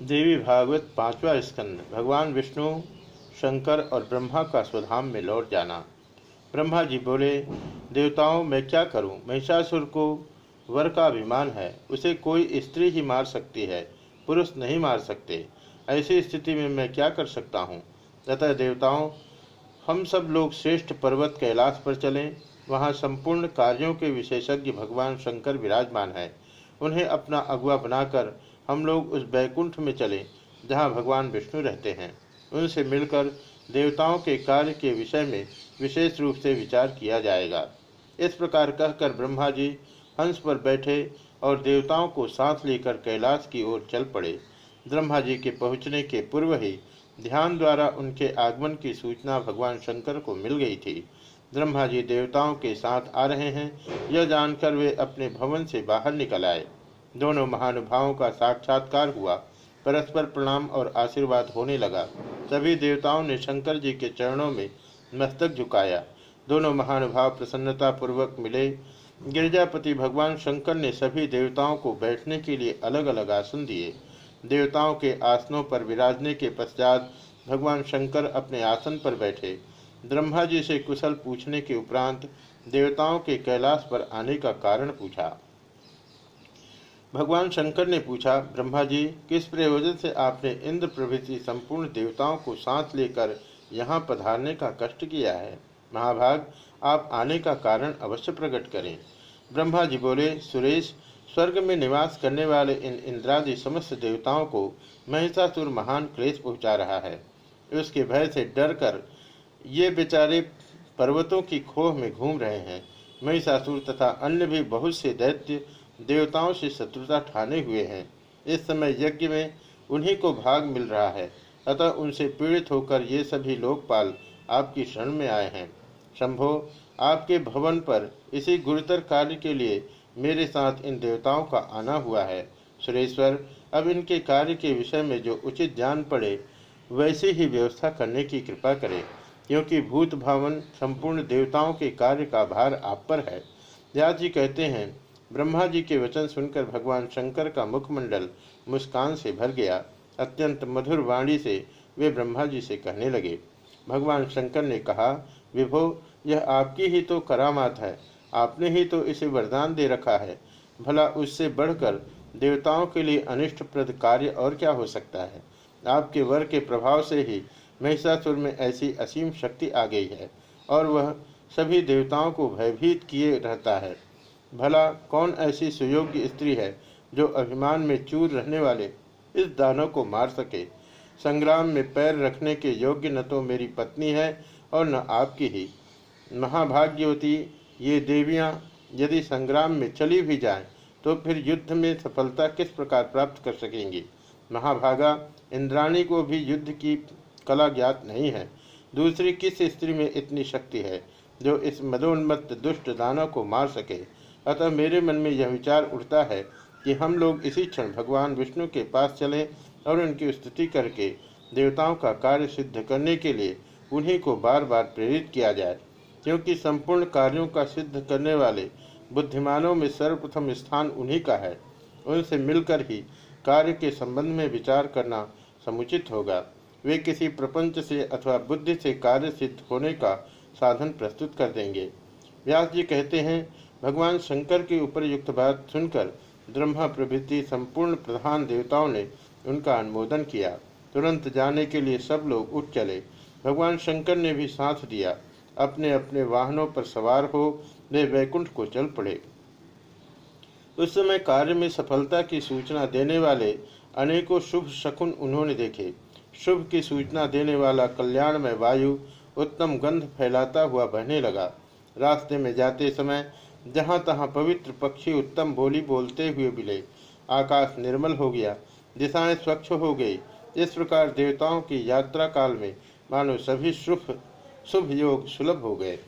देवी भागवत पांचवा स्कंद। भगवान विष्णु, शंकर और ब्रह्मा का स्वधाम में लौट जाना। ब्रह्मा जी बोले, देवताओं, मैं क्या करूँ? महिषासुर को वर का अभिमान है। उसे कोई स्त्री ही मार सकती है, पुरुष नहीं मार सकते। ऐसी स्थिति में मैं क्या कर सकता हूँ? अतः देवताओं, हम सब लोग श्रेष्ठ पर्वत कैलाश पर चलें। वहाँ संपूर्ण कार्यों के विशेषज्ञ भगवान शंकर विराजमान है। उन्हें अपना अगुआ बनाकर हम लोग उस बैकुंठ में चले, जहाँ भगवान विष्णु रहते हैं। उनसे मिलकर देवताओं के कार्य के विषय में विशेष रूप से विचार किया जाएगा। इस प्रकार कहकर ब्रह्मा जी हंस पर बैठे और देवताओं को साथ लेकर कैलाश की ओर चल पड़े। ब्रह्मा जी के पहुँचने के पूर्व ही ध्यान द्वारा उनके आगमन की सूचना भगवान शंकर को मिल गई थी। ब्रह्मा जी देवताओं के साथ आ रहे हैं। यह जानकर वे अपने भवन से बाहर निकल आए। दोनों महानुभावों का साक्षात्कार हुआ। परस्पर प्रणाम और आशीर्वाद होने लगा। सभी देवताओं ने शंकर जी के चरणों में मस्तक झुकाया। दोनों महानुभाव प्रसन्नता पूर्वक मिले। गिरजापति भगवान शंकर ने सभी देवताओं को बैठने के लिए अलग अलग आसन दिए। देवताओं के आसनों पर विराजने के पश्चात भगवान शंकर अपने आसन पर बैठे। ब्रह्मा जी से कुशल पूछने के उपरांत देवताओं के कैलाश पर आने का कारण पूछा। भगवान शंकर ने पूछा, ब्रह्मा जी, किस प्रयोजन से आपने इंद्र प्रभृति संपूर्ण देवताओं को साथ लेकर यहाँ पधारने का कष्ट किया है? महाभाग, आप आने का कारण अवश्य प्रकट करें। ब्रह्मा जी बोले, सुरेश, स्वर्ग में निवास करने वाले इन इंद्रादि समस्त देवताओं को महिषासुर महान क्लेश पहुँचा रहा है। उसके भय से डर कर ये बेचारे पर्वतों की खोह में घूम रहे हैं। महिषासुर तथा अन्य भी बहुत से दैत्य देवताओं से शत्रुता ठाने हुए हैं। इस समय यज्ञ में उन्हीं को भाग मिल रहा है। अतः उनसे पीड़ित होकर ये सभी लोकपाल आपकी शरण में आए हैं। शंभो, आपके भवन पर इसी गुरुतर कार्य के लिए मेरे साथ इन देवताओं का आना हुआ है। सुरेश्वर, अब इनके कार्य के विषय में जो उचित जान पड़े, वैसे ही व्यवस्था करने की कृपा करें, क्योंकि भूत भावन संपूर्ण देवताओं के कार्य का भार आप पर है। व्यास जी कहते हैं ब्रह्मा जी के वचन सुनकर भगवान शंकर का मुखमंडल मुस्कान से भर गया। अत्यंत मधुर वाणी से वे ब्रह्मा जी से कहने लगे। भगवान शंकर ने कहा, विभो, यह आपकी ही तो करामात है। आपने ही तो इसे वरदान दे रखा है। भला उससे बढ़कर देवताओं के लिए अनिष्टप्रद कार्य और क्या हो सकता है? आपके वर के प्रभाव से ही महिषासुर में ऐसी असीम शक्ति आ गई है और वह सभी देवताओं को भयभीत किए रहता है। भला कौन ऐसी सुयोग्य स्त्री है जो अभिमान में चूर रहने वाले इस दानव को मार सके? संग्राम में पैर रखने के योग्य न तो मेरी पत्नी है और न आपकी ही। महाभाग्यवती, ये देवियाँ यदि संग्राम में चली भी जाएँ तो फिर युद्ध में सफलता किस प्रकार प्राप्त कर सकेंगी? महाभागा, इंद्राणी को भी युद्ध की कला ज्ञात नहीं है। दूसरी किस स्त्री में इतनी शक्ति है जो इस मदोन्मत्त दुष्ट दानव को मार सके? अतः मेरे मन में यह विचार उठता है कि हम लोग इसी क्षण भगवान विष्णु के पास चलें और उनकी स्तुति करके देवताओं का कार्य सिद्ध करने के लिए उन्हीं को बार बार प्रेरित किया जाए, क्योंकि संपूर्ण कार्यों का सिद्ध करने वाले बुद्धिमानों में सर्वप्रथम स्थान उन्हीं का है। उनसे मिलकर ही कार्य के संबंध में विचार करना समुचित होगा। वे किसी प्रपंच से अथवा बुद्धि से कार्य सिद्ध होने का साधन प्रस्तुत कर देंगे। व्यास जी कहते हैं भगवान शंकर की उपरयुक्त बात सुनकर ब्रह्मा प्रभृति संपूर्ण प्रधान देवताओं ने उनका अनुमोदन किया। तुरंत जाने के लिए सब लोग उठ चले। भगवान शंकर ने भी साथ दिया। अपने अपने वाहनों पर सवार हो वे वैकुंठ को चल पड़े। उस समय कार्य में सफलता की सूचना देने वाले अनेकों शुभ शकुन उन्होंने देखे। शुभ की सूचना देने वाला कल्याणमय वायु उत्तम गंध फैलाता हुआ बहने लगा। रास्ते में जाते समय जहाँ तहाँ पवित्र पक्षी उत्तम बोली बोलते हुए मिले। आकाश निर्मल हो गया, दिशाएँ स्वच्छ हो गई। इस प्रकार देवताओं की यात्रा काल में मानो सभी शुभ शुभ योग सुलभ हो गए।